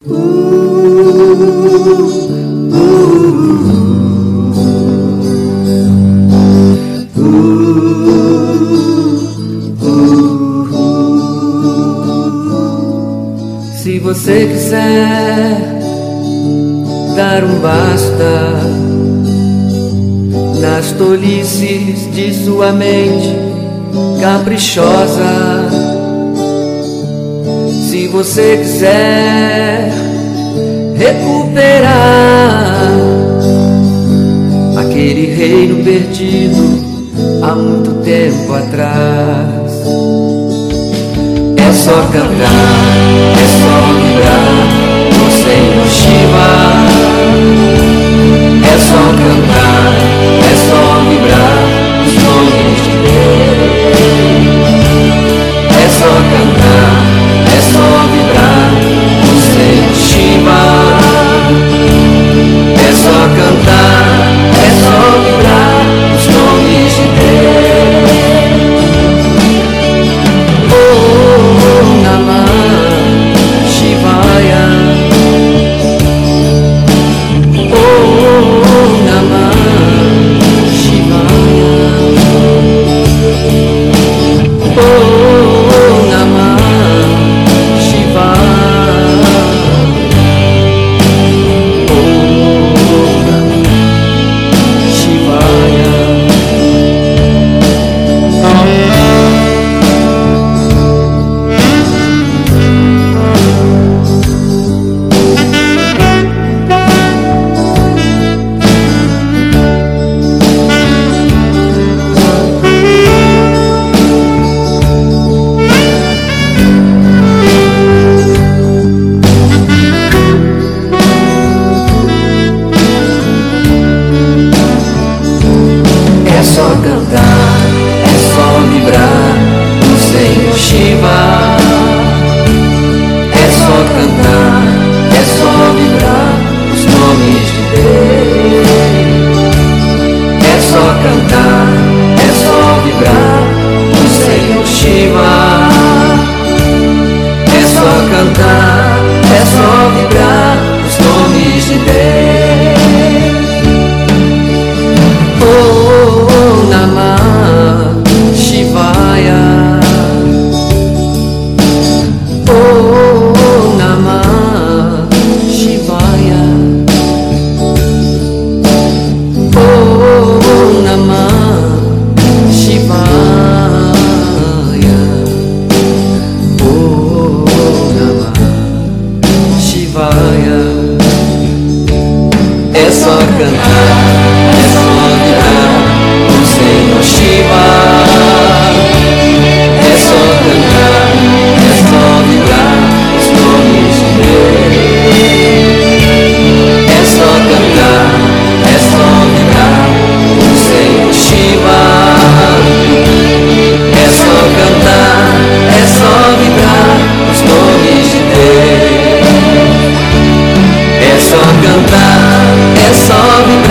Se você quiser dar um basta nas tolices de sua mente caprichosa, se você quiser recuperar aquele reino perdido há muito tempo atrás. É só cantar, é só vibrar. é só cantar, é só adorar o Senhor. cantar, é só me